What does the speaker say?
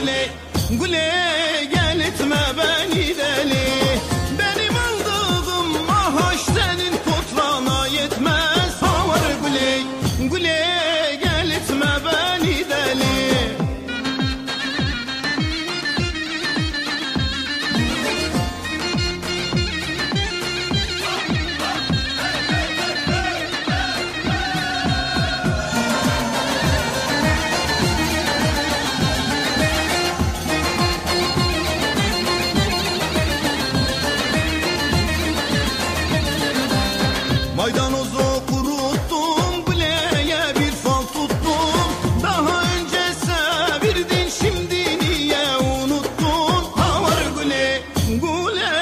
gule gule gel etme. رسولا